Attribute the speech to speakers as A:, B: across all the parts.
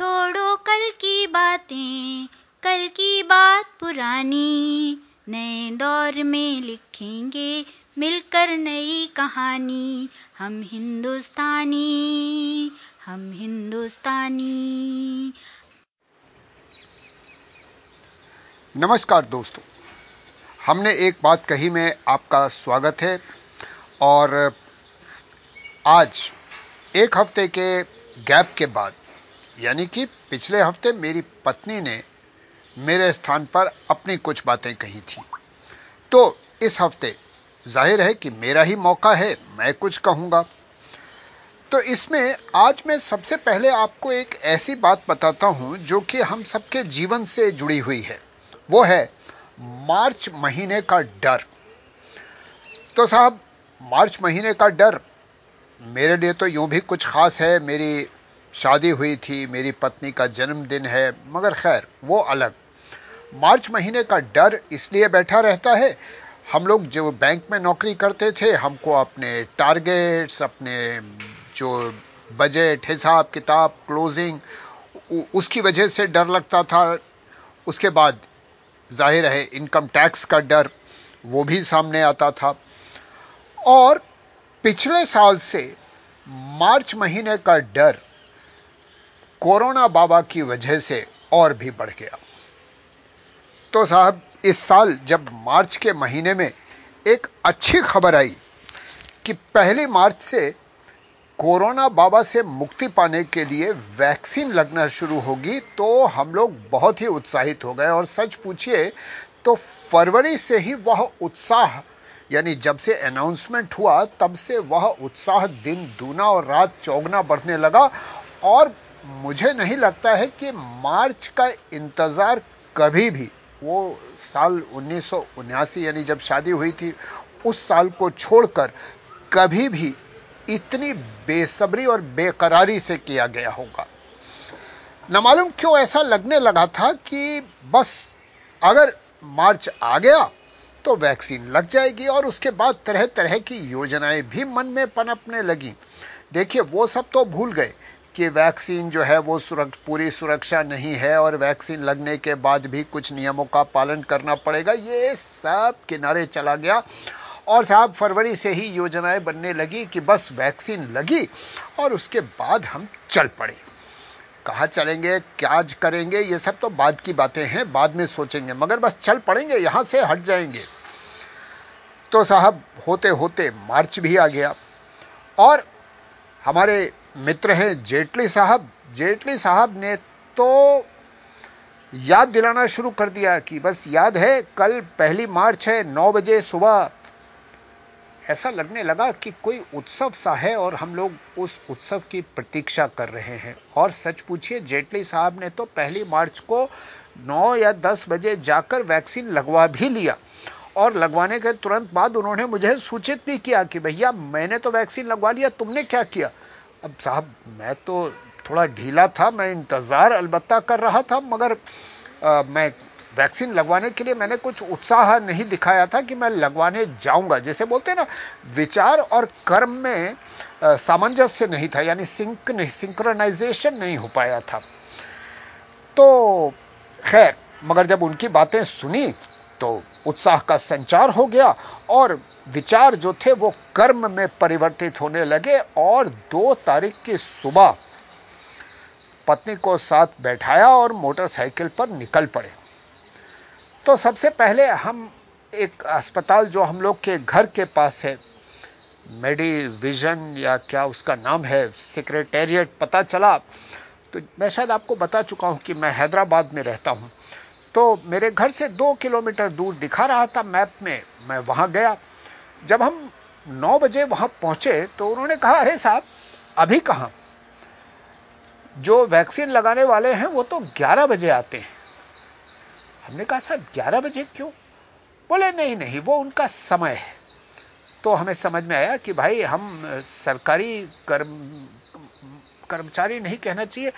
A: छोड़ो कल की बातें, कल की बात पुरानी। नए दौर में लिखेंगे मिलकर नई कहानी। हम हिंदुस्तानी हम हिंदुस्तानी।
B: नमस्कार दोस्तों, हमने एक बात कही में आपका स्वागत है और आज एक हफ़्ते के गैप के बाद यानी कि पिछले हफ़्ते मेरी पत्नी ने मेरे स्थान पर अपनी कुछ बातें कही थी। तो इस हफ़्ते ज़ाहिर है कि मेरा ही मौका है, मैं कुछ कहूँगा। तो इसमें आज मैं सबसे पहले आपको एक ऐसी बात बताता हूँ जो कि हम सबके जीवन से जुड़ी हुई है। वो है मार्च महीने का डर। तो साहब, मार्च महीने का डर मेरे लिए तो यूँ भी कुछ खास है, मेरी शादी हुई थी, मेरी पत्नी का जन्मदिन है, मगर खैर, वो अलग। मार्च महीने का डर इसलिए बैठा रहता है, हम लोग जो बैंक में नौकरी करते थे, हमको अपने टारगेट्स, अपने जो बजट, हिसाब, किताब, क्लोजिंग उसकी वजह से डर लगता था। उसके बाद ज़ाहिर है, इनकम टैक्स का डर वो भी सामने आता था। और पिछले साल से मार्च महीने का डर कोरोना बाबा की वजह से और भी बढ़ गया। तो साहब, इस साल जब मार्च के महीने में एक अच्छी खबर आई कि पहली मार्च से कोरोना बाबा से मुक्ति पाने के लिए वैक्सीन लगना शुरू होगी तो हम लोग बहुत ही उत्साहित हो गए। और सच पूछिए तो फरवरी से ही वह उत्साह, यानी जब से अनाउंसमेंट हुआ, तब से वह उत्साह दिन दूना और रात चौगना बढ़ने लगा। और मुझे नहीं लगता है कि मार्च का इंतज़ार कभी भी, वो साल उन्नीस यानी जब शादी हुई थी, उस साल को छोड़कर कभी भी इतनी बेसब्री और बेकरारी से किया गया होगा। न मालूम क्यों ऐसा लगने लगा था कि बस अगर मार्च आ गया तो वैक्सीन लग जाएगी और उसके बाद तरह तरह की योजनाएँ भी मन में पनपने लगी। देखिए, वो सब तो भूल गए। कि वैक्सीन जो है वो सुरक्ष, पूरी सुरक्षा नहीं है और वैक्सीन लगने के बाद भी कुछ नियमों का पालन करना पड़ेगा। ये सब किनारे चला गया और साहब फरवरी से ही योजनाएँ बनने लगी कि बस वैक्सीन लगी और उसके बाद हम चल पड़े। कहा चलेंगे, क्या करेंगे, ये सब तो बाद की बातें हैं, बाद में सोचेंगे। मगर बस चल पड़ेंगे, यहाँ से हट जाएँगे। तो साहब होते होते मार्च भी आ गया और हमारे मित्र हैं जेटली साहब। जेटली साहब ने तो याद दिलाना शुरू कर दिया कि बस याद है, कल पहली मार्च है, नौ बजे सुबह। ऐसा लगने लगा कि कोई उत्सव सा है और हम लोग उस उत्सव की प्रतीक्षा कर रहे हैं। और सच पूछिए, जेटली साहब ने तो पहली मार्च को 9 या 10 बजे जाकर वैक्सीन लगवा भी लिया। और लगवाने के तुरंत बाद उन्होंने मुझे सूचित भी किया कि भैया, मैंने तो वैक्सीन लगवा लिया, तुमने क्या किया? अब साहब मैं तो थोड़ा ढीला था मैं इंतज़ार अलबत्ता कर रहा था मगर आ, मैं वैक्सीन लगवाने के लिए मैंने कुछ उत्साह नहीं दिखाया था कि मैं लगवाने जाऊँगा। जैसे बोलते हैं ना विचार और कर्म में सामंजस्य नहीं था यानी सिंक नहीं सिंक्रोनाइजेशन नहीं हो पाया था। तो खैर मगर जब उनकी बातें सुनी तो उत्साह का संचार हो गया और विचार जो थे वो कर्म में परिवर्तित होने लगे और दो तारीख की सुबह पत्नी को साथ बैठाया और मोटरसाइकिल पर निकल पड़े। तो सबसे पहले हम एक अस्पताल जो हम लोग के घर के पास है, मेडिविजन या क्या उसका नाम है, सेक्रेटेरिएट पता चला। तो मैं शायद आपको बता चुका हूँ कि मैं हैदराबाद में रहता हूँ। तो मेरे घर से दो किलोमीटर दूर दिखा रहा था मैप में, मैं वहाँ गया। जब हम नौ बजे वहाँ पहुँचे तो उन्होंने कहा, अरे साहब, अभी कहाँ? जो वैक्सीन लगाने वाले हैं, वो तो 11 बजे आते हैं। हमने कहा, साहब 11 बजे क्यों? बोले, नहीं नहीं, वो उनका समय है। तो हमें समझ में आया कि भाई, हम सरकारी कर्म, कर्मचारी नहीं कहना चाहिए।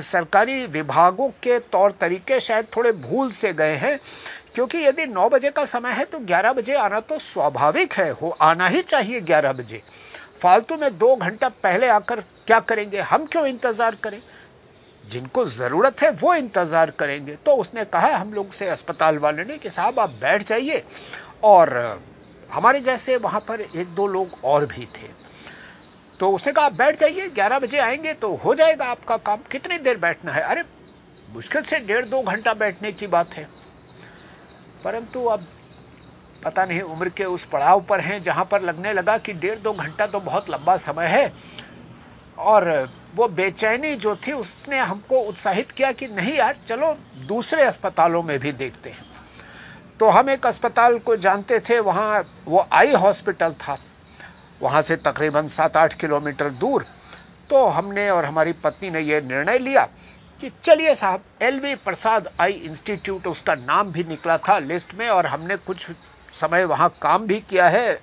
B: सरकारी विभागों के तौर तरीके शायद थोड़े भूल से गए हैं। क्योंकि यदि 9 बजे का समय है तो 11 बजे आना तो स्वाभाविक है। हो, आना ही चाहिए 11 बजे। फालतू में दो घंटा पहले आकर क्या करेंगे? हम क्यों इंतज़ार करें? जिनको ज़रूरत है, वो इंतज़ार करेंगे। तो उसने कहा, हम लोग से अस्पताल वाले ने कि साहब, आप बैठ जाइए। और हमारे जैसे वहाँ पर एक दो लोग और भी थे। तो उसने कहा, आप बैठ जाइए, ग्यारह बजे आएँगे तो हो जाएगा आपका काम। कितनी देर बैठना है? अरे, मुश्किल से डेढ़ दो घंटा बैठने की बात है। परंतु अब पता नहीं उम्र के उस पड़ाव पर हैं जहाँ पर लगने लगा कि डेढ़ दो घंटा तो बहुत लंबा समय है। और वो बेचैनी जो थी, उसने हमको उत्साहित किया कि नहीं यार, चलो दूसरे अस्पतालों में भी देखते हैं। तो हम एक अस्पताल को जानते थे, वहाँ वो आई हॉस्पिटल था। वहाँ से तकरीबन सात आठ किलोमीटर दूर। तो हमने और हमारी पत्नी ने यह निर्णय लिया कि चलिए साहब एलवी प्रसाद आई इंस्टीट्यूट, उसका नाम भी निकला था लिस्ट में और हमने कुछ समय वहाँ काम भी किया है।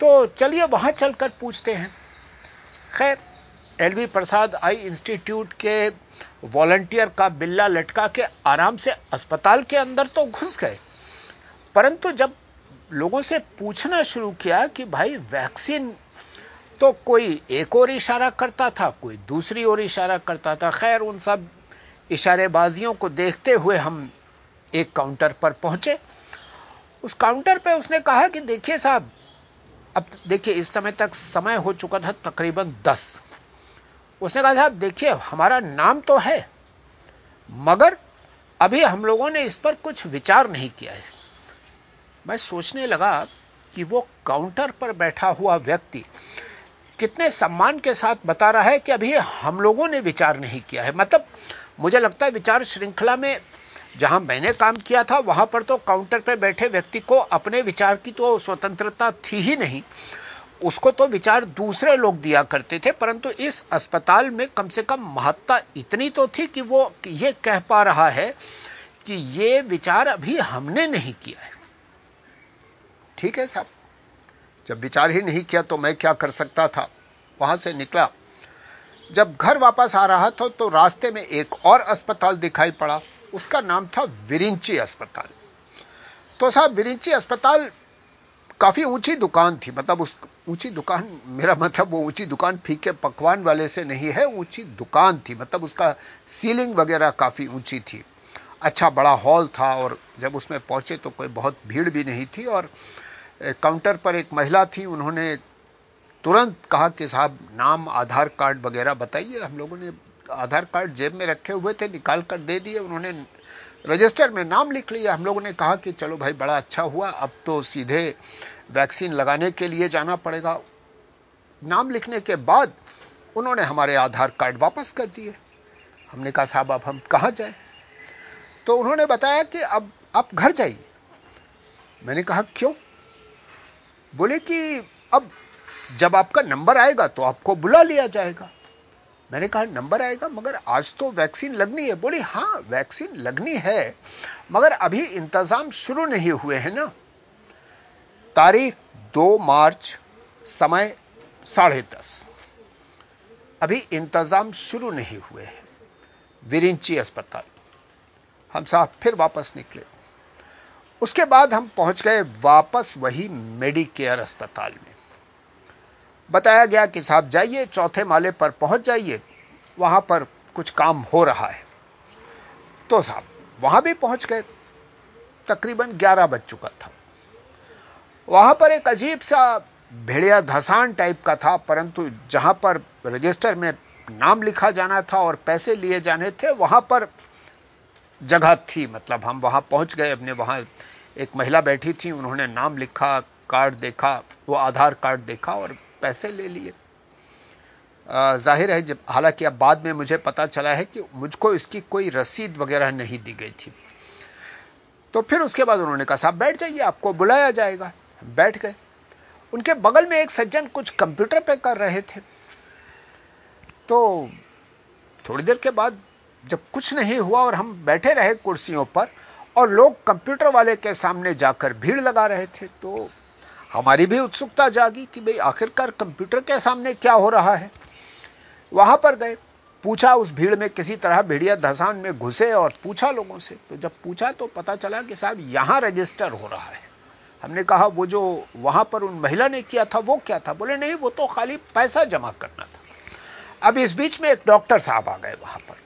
B: तो चलिए वहाँ चलकर पूछते हैं। खैर एलवी प्रसाद आई इंस्टीट्यूट के वॉलंटियर का बिल्ला लटका के आराम से अस्पताल के अंदर तो घुस गए। परंतु जब लोगों से पूछना शुरू किया कि भाई, वैक्सीन तो कोई एक और इशारा करता था, कोई दूसरी ओर इशारा करता था। खैर, उन सब इशारेबाजियों को देखते हुए हम एक काउंटर पर पहुँचे। उस काउंटर पर उसने कहा कि देखिए साहब, अब देखिए, इस समय तक समय हो चुका था तकरीबन दस। उसने कहा, साहब, देखिए, हमारा नाम तो है, मगर अभी हम लोगों ने इस पर कुछ विचार नहीं किया है। मैं सोचने लगा कि वो काउंटर पर बैठा हुआ व्यक्ति कितने सम्मान के साथ बता रहा है कि अभी हम लोगों ने विचार नहीं किया है। मतलब मुझे लगता है विचार श्रृंखला में जहाँ मैंने काम किया था, वहाँ पर तो काउंटर पर बैठे व्यक्ति को अपने विचार की तो स्वतंत्रता थी ही नहीं। उसको तो विचार दूसरे लोग दिया करते थे, परंतु इस अस्पताल में कम से कम महत्ता इतनी तो थी कि वो ये कह पा रहा है कि ये विचार अभी हमने नहीं किया है। ठीक है साहब? जब विचार ही नहीं किया तो मैं क्या कर सकता था? वहाँ से निकला। जब घर वापस आ रहा था तो रास्ते में एक और अस्पताल दिखाई पड़ा। उसका नाम था विरिंची अस्पताल। तो साहब, विरिंची अस्पताल काफ़ी ऊँची दुकान थी। मतलब उस ऊँची दुकान, मेरा मतलब वो ऊँची दुकान फीके पकवान वाले से नहीं है, ऊँची दुकान थी। मतलब उसका सीलिंग वगैरह काफ़ी ऊँची थी। अच्छा बड़ा हॉल था और जब उसमें पहुँचे तो कोई बहुत भीड़ भी नहीं थी और काउंटर पर एक महिला थी, उन्होंने तुरंत कहा कि साहब, नाम, आधार कार्ड वगैरह बताइए। हम लोगों ने आधार कार्ड जेब में रखे हुए थे, निकाल कर दे दिए, उन्होंने रजिस्टर में नाम लिख लिया। हम लोगों ने कहा कि चलो भाई, बड़ा अच्छा हुआ, अब तो सीधे वैक्सीन लगाने के लिए जाना पड़ेगा। नाम लिखने के बाद उन्होंने हमारे आधार कार्ड वापस कर दिए। हमने कहा, साहब, अब हम कहाँ जाए? तो उन्होंने बताया कि अब आप घर जाइए। मैंने कहा, क्यों? बोले कि अब जब आपका नंबर आएगा तो आपको बुला लिया जाएगा। मैंने कहा, नंबर आएगा, मगर आज तो वैक्सीन लगनी है। बोली, हाँ, वैक्सीन लगनी है, मगर अभी इंतज़ाम शुरू नहीं हुए हैं ना। तारीख दो मार्च, समय साढ़े दस। अभी इंतज़ाम शुरू नहीं हुए हैं। विरिंची अस्पताल। हम साहब फिर वापस निकले। उसके बाद हम पहुँच गए वापस वही मेडिकेयर अस्पताल में। बताया गया कि साहब जाइए, चौथे माले पर पहुँच जाइए, वहाँ पर कुछ काम हो रहा है। तो साहब, वहाँ भी पहुँच गए। तकरीबन 11 बज चुका था। वहाँ पर एक अजीब सा भेड़िया धसान टाइप का था, परंतु जहाँ पर रजिस्टर में नाम लिखा जाना था और पैसे लिए जाने थे, वहाँ पर जगह थी। मतलब हम वहाँ पहुँच गए, अपने वहाँ एक महिला बैठी थी, उन्होंने नाम लिखा, कार्ड देखा, वो आधार कार्ड देखा और पैसे ले लिए। ज़ाहिर है जब, हालाँकि अब बाद में मुझे पता चला है कि मुझको इसकी कोई रसीद वगैरह नहीं दी गई थी। तो फिर उसके बाद उन्होंने कहा, साहब, बैठ जाइए, आपको बुलाया जाएगा। बैठ गए। उनके बगल में एक सज्जन कुछ कंप्यूटर पे कर रहे थे। तो थोड़ी देर के बाद जब कुछ नहीं हुआ और हम बैठे रहे कुर्सियों पर और लोग कंप्यूटर वाले के सामने जाकर भीड़ लगा रहे थे तो हमारी भी उत्सुकता जागी कि भाई आखिरकार कंप्यूटर के सामने क्या हो रहा है। वहाँ पर गए, पूछा उस भीड़ में किसी तरह भेड़िया धसान में घुसे और पूछा लोगों से। तो जब पूछा तो पता चला कि साहब यहाँ रजिस्टर हो रहा है। हमने कहा, वो जो वहाँ पर उन महिला ने किया था, वो क्या था? बोले, नहीं, वो तो खाली पैसा जमा करना था। अब इस बीच में एक डॉक्टर साहब आ गए वहाँ पर।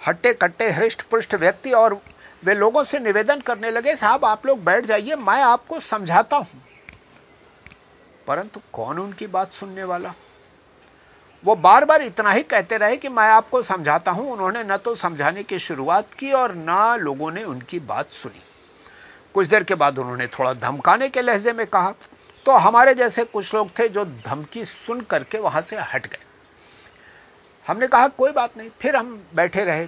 B: हट्टे कट्टे हृष्ट पृष्ठ व्यक्ति और वे लोगों से निवेदन करने लगे, साहब, आप लोग बैठ जाइए, मैं आपको समझाता हूँ। परंतु कौन उनकी बात सुनने वाला? वो बार बार इतना ही कहते रहे कि मैं आपको समझाता हूँ। उन्होंने न तो समझाने की शुरुआत की और ना लोगों ने उनकी बात सुनी। कुछ देर के बाद उन्होंने थोड़ा धमकाने के लहजे में कहा तो हमारे जैसे कुछ लोग थे जो धमकी सुन करके वहाँ से हट गए। हमने कहा, कोई बात नहीं, फिर हम बैठे रहे।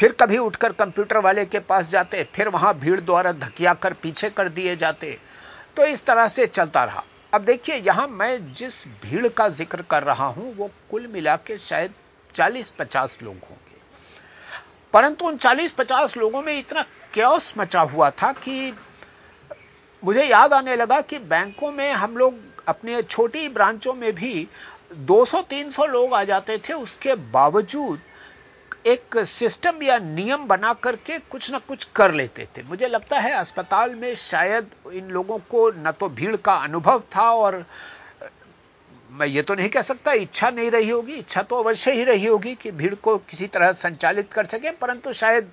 B: फिर कभी उठकर कंप्यूटर वाले के पास जाते, फिर वहाँ भीड़ द्वारा धकिया कर पीछे कर दिए जाते। तो इस तरह से चलता रहा। अब देखिए, यहाँ मैं जिस भीड़ का ज़िक्र कर रहा हूँ, वो कुल मिला के शायद 40-50 लोग होंगे। परंतु उन 40-50 लोगों में इतना क्योस मचा हुआ था कि मुझे याद आने लगा कि बैंकों में हम लोग अपने छोटी ब्रांचों में भी 200-300 लोग आ जाते थे। उसके बावजूद एक सिस्टम या नियम बना करके कुछ ना कुछ कर लेते थे। मुझे लगता है अस्पताल में शायद इन लोगों को न तो भीड़ का अनुभव था और, मैं ये तो नहीं कह सकता, इच्छा नहीं रही होगी, इच्छा तो अवश्य ही रही होगी कि भीड़ को किसी तरह संचालित कर सके, परंतु शायद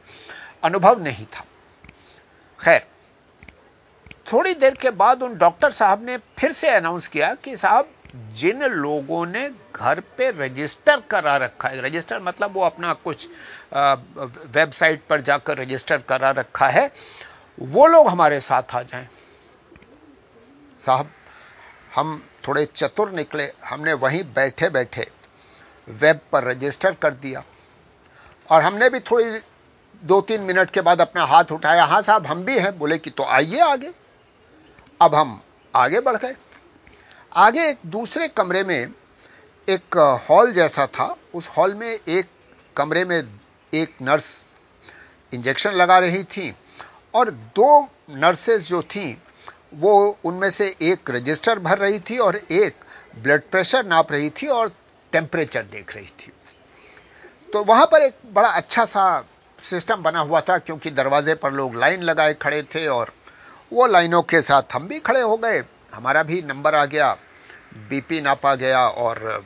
B: अनुभव नहीं था। खैर, थोड़ी देर के बाद उन डॉक्टर साहब ने फिर से अनाउंस किया कि साहब जिन लोगों ने घर पे रजिस्टर करा रखा है रजिस्टर मतलब वो अपना कुछ वेबसाइट पर जाकर रजिस्टर करा रखा है, वो लोग हमारे साथ आ जाएँ। साहब, हम थोड़े चतुर निकले, हमने वहीं बैठे बैठे वेब पर रजिस्टर कर दिया। और हमने भी थोड़ी दो तीन मिनट के बाद अपना हाथ उठाया, हाँ साहब, हम भी हैं। बोले कि तो आइए आगे। अब हम आगे बढ़ गए। आगे एक दूसरे कमरे में एक हॉल जैसा था। उस हॉल में एक कमरे में एक नर्स इंजेक्शन लगा रही थी और दो नर्सेस जो थी, वो उनमें से एक रजिस्टर भर रही थी और एक ब्लड प्रेशर नाप रही थी और टेम्परेचर देख रही थी। तो वहाँ पर एक बड़ा अच्छा सा सिस्टम बना हुआ था, क्योंकि दरवाजे पर लोग लाइन लगाए खड़े थे और वो लाइनों के साथ हम भी खड़े हो गए। हमारा भी नंबर आ गया, बीपी नापा गया और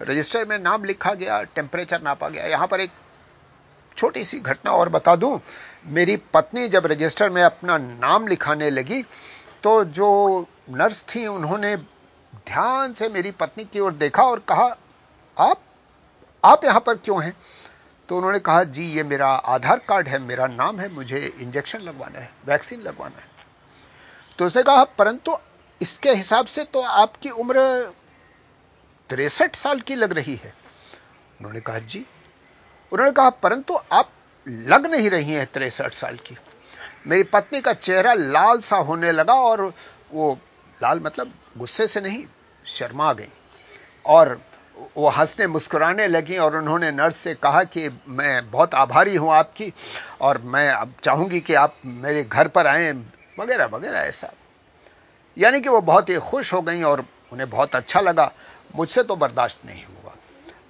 B: रजिस्टर में नाम लिखा गया, टेम्परेचर नापा गया। यहाँ पर एक छोटी सी घटना और बता दूँ, मेरी पत्नी जब रजिस्टर में अपना नाम लिखाने लगी तो जो नर्स थी, उन्होंने ध्यान से मेरी पत्नी की ओर देखा और कहा, आप आप यहाँ पर क्यों हैं? तो उन्होंने कहा, जी, ये मेरा आधार कार्ड है, मेरा नाम है, मुझे इंजेक्शन लगवाना है, वैक्सीन लगवाना है। तो उसने कहा, परंतु इसके हिसाब से तो आपकी उम्र तिरसठ साल की लग रही है। उन्होंने कहा, जी। उन्होंने कहा, परंतु आप लग नहीं रही हैं तिरसठ साल की। मेरी पत्नी का चेहरा लाल सा होने लगा और वो लाल मतलब गुस्से से नहीं, शर्मा गई। और वो हंसने मुस्कुराने लगी और उन्होंने नर्स से कहा कि मैं बहुत आभारी हूँ आपकी और मैं अब चाहूँगी कि आप मेरे घर पर आए वगैरह वगैरह ऐसा। यानी कि वो बहुत ही खुश हो गई और उन्हें बहुत अच्छा लगा। मुझसे तो बर्दाश्त नहीं हुआ।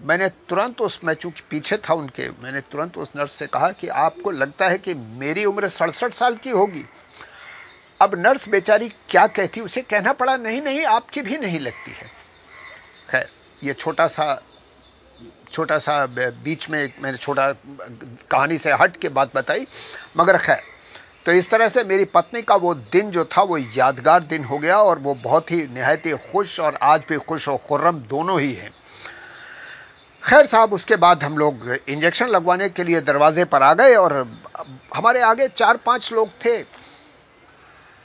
B: मैंने तुरंत उस, मैं चूँकि पीछे था उनके, मैंने तुरंत उस नर्स से कहा कि आपको लगता है कि मेरी उम्र सड़सठ साल की होगी। अब नर्स बेचारी क्या कहती, उसे कहना पड़ा, नहीं नहीं, आपकी भी नहीं लगती है। खैर, ये छोटा सा छोटा सा बीच में मैंने छोटा कहानी से हट के बात बताई। मगर खैर तो इस तरह से मेरी पत्नी का वो दिन जो था, वो यादगार दिन हो गया और वो बहुत ही निहायत ही खुश और आज भी खुश और खुर्रम दोनों ही हैं। खैर साहब, उसके बाद हम लोग इंजेक्शन लगवाने के लिए दरवाजे पर आ गए और हमारे आगे चार पाँच लोग थे।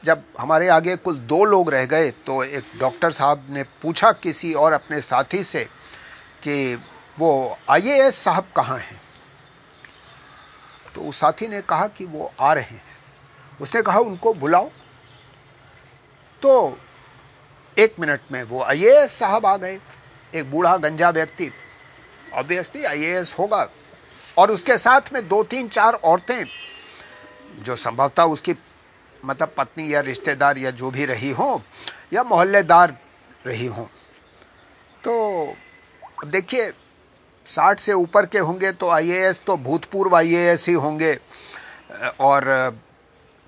B: जब हमारे आगे कुल दो लोग रह गए तो एक डॉक्टर साहब ने पूछा किसी और अपने साथी से कि वो, आईएएस साहब कहाँ हैं? तो उस साथी ने कहा कि वो आ रहे हैं। उसने कहा, उनको बुलाओ। तो एक मिनट में वो आईएएस साहब आ गए। एक बूढ़ा गंजा व्यक्ति ऑब्वियसली आईएएस होगा। और उसके साथ में दो तीन चार औरतें, जो संभवतः उसकी मतलब पत्नी या रिश्तेदार या जो भी रही हो, या मोहल्लेदार रही हो। तो देखिए, साठ से ऊपर के होंगे तो आईएएस तो भूतपूर्व आईएएस ही होंगे। और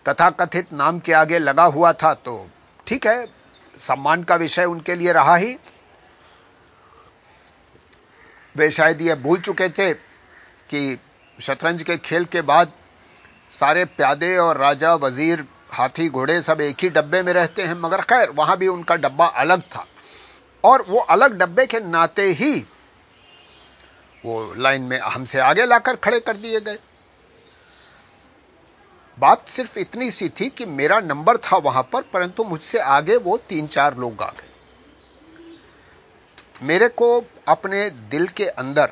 B: तथाकथित नाम के आगे लगा हुआ था तो ठीक है, सम्मान का विषय उनके लिए रहा ही। वे शायद यह भूल चुके थे कि शतरंज के खेल के बाद सारे प्यादे और राजा, वज़ीर, हाथी, घोड़े सब एक ही डब्बे में रहते हैं, मगर खैर, वहाँ भी उनका डब्बा अलग था। और वो अलग डब्बे के नाते ही वो लाइन में हमसे आगे लाकर खड़े कर दिए गए। बात सिर्फ़ इतनी सी थी कि मेरा नंबर था वहाँ पर, परंतु मुझसे आगे वो तीन चार लोग आ गए। मेरे को अपने दिल के अंदर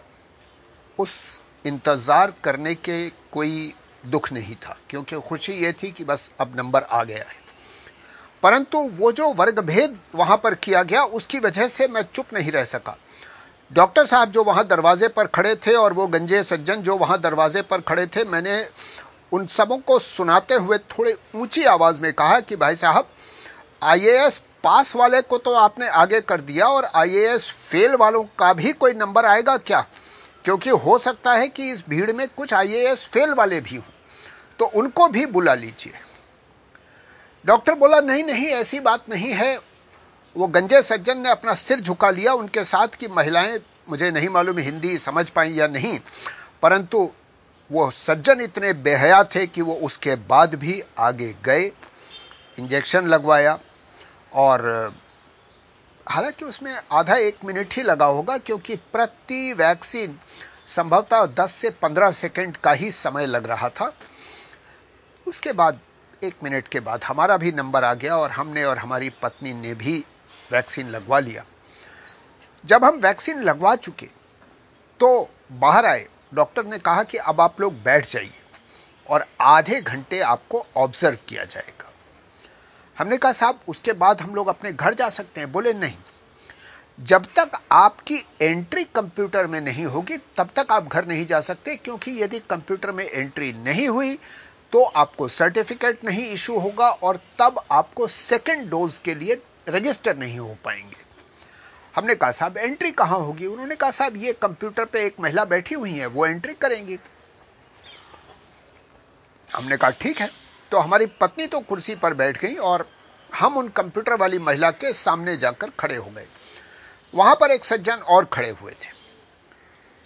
B: उस इंतज़ार करने के कोई दुख नहीं था, क्योंकि खुशी यह थी कि बस अब नंबर आ गया है। परंतु वो जो वर्ग भेद वहाँ पर किया गया, उसकी वजह से मैं चुप नहीं रह सका। डॉक्टर साहब जो वहाँ दरवाजे पर खड़े थे और वो गंजे सज्जन जो वहाँ दरवाजे पर खड़े थे, मैंने उन सबों को सुनाते हुए थोड़ी ऊँची आवाज़ में कहा कि भाई साहब आईएएस पास वाले को तो आपने आगे कर दिया और आईएएस फेल वालों का भी कोई नंबर आएगा क्या? क्योंकि हो सकता है कि इस भीड़ में कुछ आईएएस फेल वाले भी हों। तो उनको भी बुला लीजिए। डॉक्टर बोला, नहीं नहीं, ऐसी बात नहीं है। वो गंजे सज्जन ने अपना सिर झुका लिया उनके साथ की महिलाएँ, मुझे नहीं मालूम हिंदी समझ पाई या नहीं, परंतु वो सज्जन इतने बेहया थे कि वो उसके बाद भी आगे गए इंजेक्शन लगवाया और, हालाँकि उसमें आधा एक मिनट ही लगा होगा क्योंकि प्रति वैक्सीन संभवतः 10 से 15 सेकंड का ही समय लग रहा था। उसके बाद, एक मिनट के बाद हमारा भी नंबर आ गया और हमने और हमारी पत्नी ने भी वैक्सीन लगवा लिया। जब हम वैक्सीन लगवा चुके तो बाहर आए। डॉक्टर ने कहा कि अब आप लोग बैठ जाइए और आधे घंटे आपको ऑब्ज़र्व किया जाएगा। हमने कहा, साहब, उसके बाद हम लोग अपने घर जा सकते हैं। बोले, नहीं। जब तक आपकी एंट्री कंप्यूटर में नहीं होगी, तब तक आप घर नहीं जा सकते, क्योंकि यदि कंप्यूटर में एंट्री नहीं हुई तो आपको सर्टिफिकेट नहीं इशू होगा और तब आपको सेकेंड डोज के लिए रजिस्टर नहीं हो पाएँगे। हमने कहा, साहब एंट्री कहाँ होगी? उन्होंने कहा, साहब, ये कंप्यूटर पे एक महिला बैठी हुई है, वो एंट्री करेंगी. हमने कहा, ठीक है। तो हमारी पत्नी तो कुर्सी पर बैठ गई और हम उन कंप्यूटर वाली महिला के सामने जाकर खड़े हो गए। वहाँ पर एक सज्जन और खड़े हुए थे।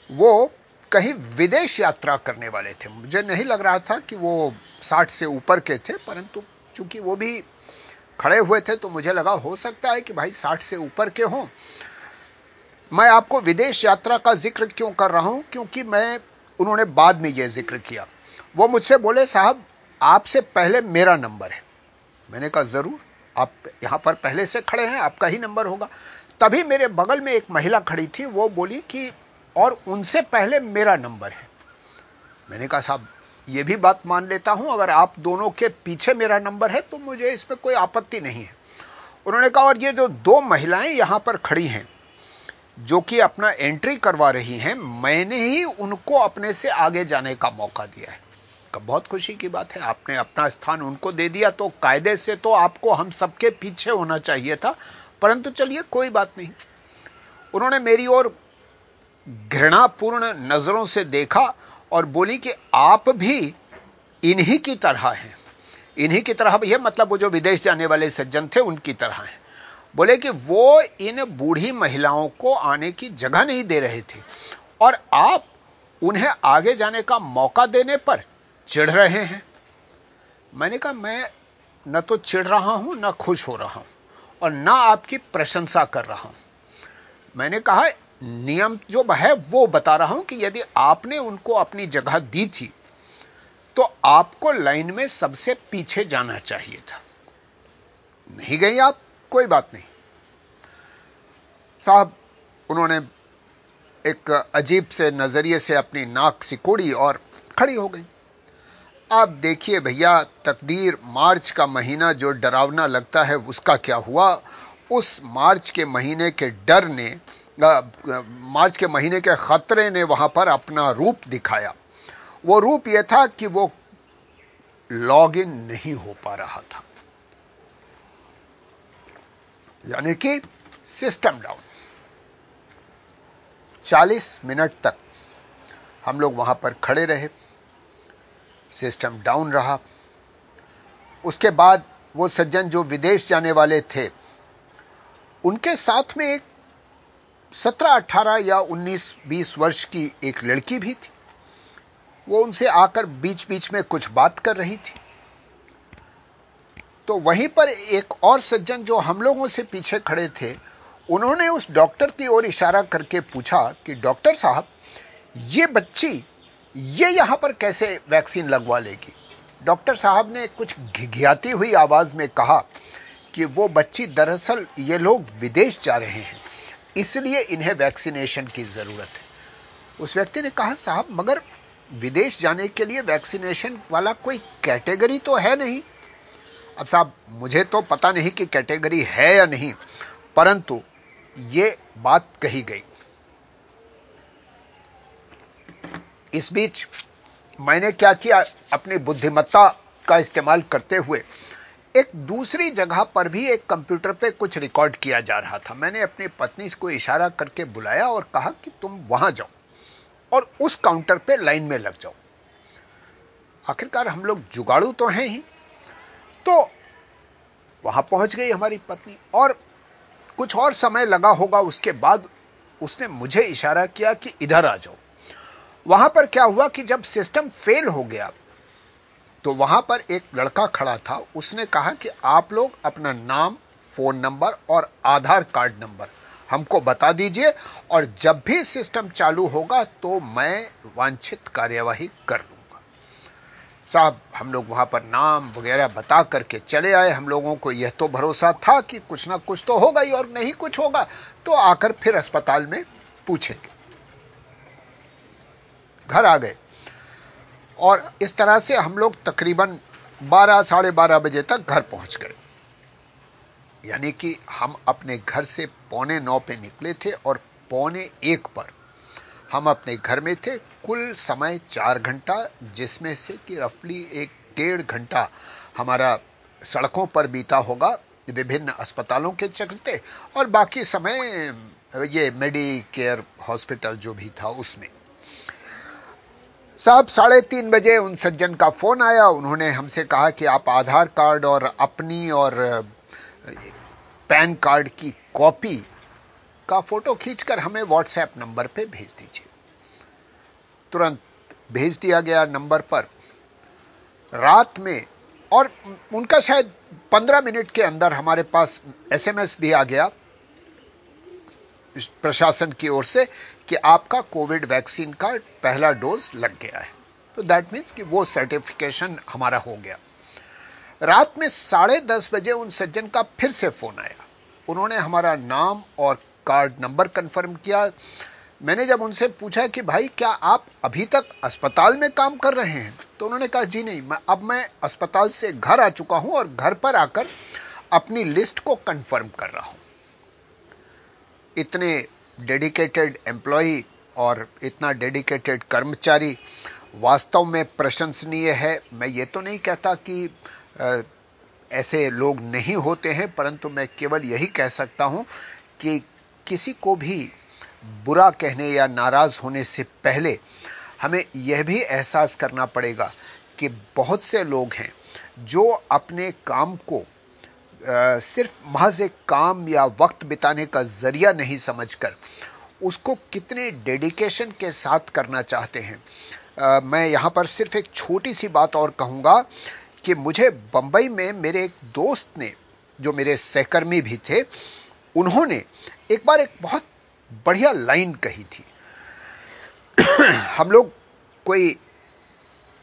B: वो कहीं विदेश यात्रा करने वाले थे। मुझे नहीं लग रहा था कि वो साठ से ऊपर के थे, परंतु चूँकि वो भी खड़े हुए थे तो मुझे लगा, हो सकता है कि भाई साठ से ऊपर के हों। मैं आपको विदेश यात्रा का ज़िक्र क्यों कर रहा हूँ? क्योंकि मैं, उन्होंने बाद में यह ज़िक्र किया। वो मुझसे बोले, साहब, आपसे पहले मेरा नंबर है। मैंने कहा, ज़रूर, आप यहाँ पर पहले से खड़े हैं, आपका ही नंबर होगा। तभी मेरे बगल में एक महिला खड़ी थी। वो बोली कि, और उनसे पहले मेरा नंबर है। मैंने कहा, साहब, ये भी बात मान लेता हूँ, अगर आप दोनों के पीछे मेरा नंबर है तो मुझे इस पर कोई आपत्ति नहीं है। उन्होंने कहा, और ये जो दो महिलाएँ यहाँ पर खड़ी हैं जो कि अपना एंट्री करवा रही हैं, मैंने ही उनको अपने से आगे जाने का मौका दिया है। बहुत खुशी की बात है, आपने अपना स्थान उनको दे दिया तो कायदे से तो आपको हम सबके पीछे होना चाहिए था। परंतु चलिए, कोई बात नहीं। उन्होंने मेरी ओर घृणापूर्ण नज़रों से देखा और बोली कि आप भी इन्हीं की तरह हैं। इन्हीं की तरह यह मतलब वो जो विदेश जाने वाले सज्जन थे, उनकी तरह हैं। बोले कि वो इन बूढ़ी महिलाओं को आने की जगह नहीं दे रहे थे। और आप उन्हें आगे जाने का मौका देने पर चिढ़ रहे हैं। मैंने कहा, मैं न तो चिढ़ रहा हूँ, न खुश हो रहा हूँ और न आपकी प्रशंसा कर रहा हूँ। मैंने कहा, नियम जो है वो बता रहा हूँ कि यदि आपने उनको अपनी जगह दी थी तो आपको लाइन में सबसे पीछे जाना चाहिए था। नहीं गई आप? कोई बात नहीं। साहब, उन्होंने एक अजीब से नज़रिए से अपनी नाक सिकोड़ी और खड़ी हो गई। आप देखिए भैया, तकदीर मार्च का महीना जो डरावना लगता है, उसका क्या हुआ? उस मार्च के महीने के डर ने मार्च के महीने के खतरे ने वहाँ पर अपना रूप दिखाया। वो रूप यह था कि वो लॉग इन नहीं हो पा रहा था। यानी कि सिस्टम डाउन 40 मिनट तक हम लोग वहाँ पर खड़े रहे। सिस्टम डाउन रहा। उसके बाद वो सज्जन जो विदेश जाने वाले थे उनके साथ में एक 17, 18 या 19, 20 वर्ष की एक लड़की भी थी। वो उनसे आकर बीच बीच में कुछ बात कर रही थी। तो वहीं पर एक और सज्जन जो हम लोगों से पीछे खड़े थे, उन्होंने उस डॉक्टर की ओर इशारा करके पूछा कि, डॉक्टर साहब, ये बच्ची, ये यहाँ पर कैसे वैक्सीन लगवा लेगी? डॉक्टर साहब ने कुछ घिघियाती हुई आवाज़ में कहा कि, वो बच्ची दरअसल ये लोग विदेश जा रहे हैं, इसलिए इन्हें वैक्सीनेशन की ज़रूरत है। उस व्यक्ति ने कहा, साहब, मगर विदेश जाने के लिए वैक्सीनेशन वाला कोई कैटेगरी तो है नहीं। अब साहब, मुझे तो पता नहीं कि कैटेगरी है या नहीं, परंतु यह बात कही गई। इस बीच मैंने क्या किया, अपनी बुद्धिमत्ता का इस्तेमाल करते हुए एक दूसरी जगह पर भी एक कंप्यूटर पे कुछ रिकॉर्ड किया जा रहा था। मैंने अपनी पत्नी को इशारा करके बुलाया और कहा कि तुम वहाँ जाओ और उस काउंटर पे लाइन में लग जाओ। आखिरकार हम लोग जुगाड़ू तो हैं ही तो वहाँ पहुँच गई हमारी पत्नी और कुछ और समय लगा होगा उसके बाद उसने मुझे इशारा किया कि इधर आ जाओ। वहाँ पर क्या हुआ कि जब सिस्टम फेल हो गया तो वहाँ पर एक लड़का खड़ा था। उसने कहा कि आप लोग अपना नाम फ़ोन नंबर और आधार कार्ड नंबर हमको बता दीजिए और जब भी सिस्टम चालू होगा तो मैं वांछित कार्यवाही कर लूँगा। साहब, हम लोग वहाँ पर नाम वगैरह बता करके चले आए। हम लोगों को यह तो भरोसा था कि कुछ ना कुछ तो होगा ही और नहीं कुछ होगा। तो आकर फिर अस्पताल में पूछेंगे। घर आ गए। और इस तरह से हम लोग तकरीबन 12 साढ़े बारह बजे तक घर पहुँच गए। यानी कि हम अपने घर से पौने नौ पे निकले थे और पौने एक पर हम अपने घर में थे। कुल समय चार घंटा, जिसमें से कि रफली एक डेढ़ घंटा हमारा सड़कों पर बीता होगा, विभिन्न अस्पतालों के चलते, और बाकी समय, ये मेडिकेयर हॉस्पिटल जो भी था उसमें। साहब, साढ़े तीन बजे उन सज्जन का फ़ोन आया। उन्होंने हमसे कहा कि आप आधार कार्ड और अपनी और पैन कार्ड की कॉपी का फ़ोटो खींचकर हमें व्हाट्सएप नंबर पे भेज दीजिए। तुरंत भेज दिया गया नंबर पर। रात में, और उनका शायद पंद्रह मिनट के अंदर हमारे पास एसएमएस भी आ गया प्रशासन की ओर से कि आपका कोविड वैक्सीन का पहला डोज लग गया है। तो दैट मीन्स कि वो सर्टिफिकेशन हमारा हो गया। रात में साढ़े दस बजे उन सज्जन का फिर से फ़ोन आया। उन्होंने हमारा नाम और कार्ड नंबर कंफर्म किया। मैंने जब उनसे पूछा कि भाई, क्या आप अभी तक अस्पताल में काम कर रहे हैं? तो उन्होंने कहा, जी नहीं, मैं, अब मैं अस्पताल से घर आ चुका हूँ और घर पर आकर अपनी लिस्ट को कंफर्म कर रहा हूँ। इतने डेडिकेटेड एम्प्लॉय और इतना डेडिकेटेड कर्मचारी वास्तव में प्रशंसनीय है। मैं ये तो नहीं कहता कि ऐसे लोग नहीं होते हैं, परंतु मैं केवल यही कह सकता हूँ कि किसी को भी बुरा कहने या नाराज़ होने से पहले हमें यह भी एहसास करना पड़ेगा कि बहुत से लोग हैं जो अपने काम को सिर्फ़ महज एक काम या वक्त बिताने का ज़रिया नहीं समझकर उसको कितने डेडिकेशन के साथ करना चाहते हैं। आ, मैं यहाँ पर सिर्फ़ एक छोटी सी बात और कहूँगा कि मुझे बंबई में मेरे एक दोस्त ने जो मेरे सहकर्मी भी थे उन्होंने एक बार एक बहुत बढ़िया लाइन कही थी। हम लोग कोई,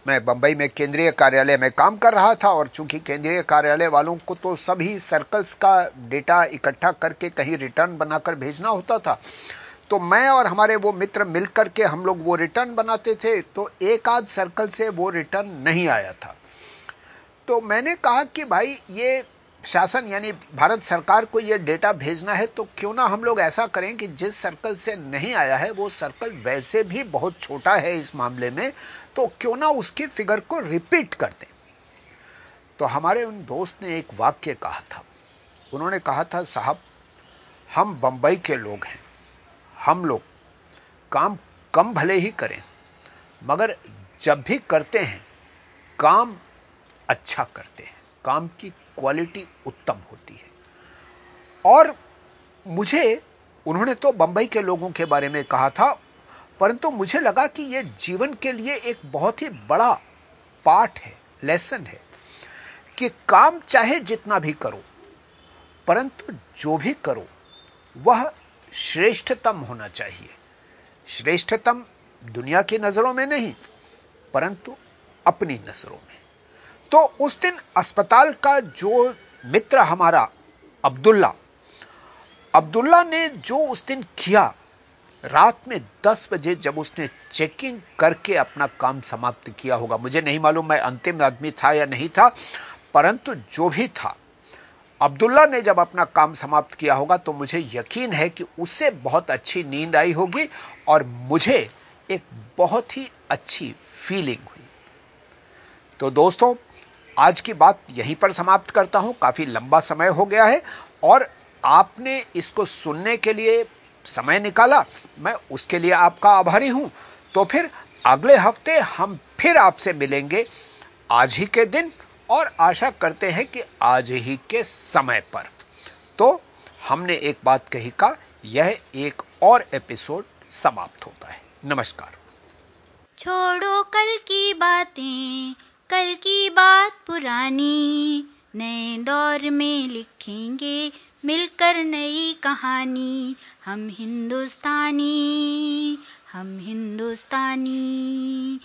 B: मैं बंबई में केंद्रीय कार्यालय में काम कर रहा था और चूँकि केंद्रीय कार्यालय वालों को तो सभी सर्कल्स का डेटा इकट्ठा करके कहीं रिटर्न बनाकर भेजना होता था तो मैं और हमारे वो मित्र मिलकर के हम लोग वो रिटर्न बनाते थे तो एक आध सर्कल से वो रिटर्न नहीं आया था। तो मैंने कहा कि भाई, ये शासन, यानी भारत सरकार को यह डेटा भेजना है तो क्यों ना हम लोग ऐसा करें कि जिस सर्कल से नहीं आया है, वो सर्कल वैसे भी बहुत छोटा है इस मामले में तो क्यों ना उसकी फिगर को रिपीट कर दें। तो हमारे उन दोस्त ने एक वाक्य कहा था। उन्होंने कहा था, साहब, हम बंबई के लोग हैं। हम लोग काम कम भले ही करें, मगर जब भी करते हैं, काम अच्छा करते हैं। काम की क्वालिटी उत्तम होती है। और मुझे, उन्होंने तो बंबई के लोगों के बारे में कहा था, परंतु मुझे लगा कि यह जीवन के लिए एक बहुत ही बड़ा पाठ है लेसन है, कि काम चाहे जितना भी करो, परंतु जो भी करो, वह श्रेष्ठतम होना चाहिए। श्रेष्ठतम दुनिया की नज़रों में नहीं, परंतु अपनी नज़रों में। तो उस दिन अस्पताल का जो मित्र हमारा, अब्दुल्ला अब्दुल्ला ने जो उस दिन किया, रात में 10 बजे जब उसने चेकिंग करके अपना काम समाप्त किया होगा। मुझे नहीं मालूम मैं अंतिम आदमी था या नहीं था, परंतु जो भी था, अब्दुल्ला ने जब अपना काम समाप्त किया होगा तो मुझे यकीन है कि उसे बहुत अच्छी नींद आई होगी और मुझे एक बहुत ही अच्छी फीलिंग हुई। तो दोस्तों आज की बात यहीं पर समाप्त करता हूँ। काफ़ी लंबा समय हो गया है और आपने इसको सुनने के लिए समय निकाला। मैं उसके लिए आपका आभारी हूँ। तो फिर अगले हफ़्ते हम फिर आपसे मिलेंगे आज ही के दिन और आशा करते हैं कि आज ही के समय पर। तो हमने एक बात कही का, यह एक और एपिसोड समाप्त होता है। नमस्कार।
A: छोड़ो कल की बातें कल की बात पुरानी, नए दौर में लिखेंगे मिलकर नई कहानी। हम हिंदुस्तानी हम हिंदुस्तानी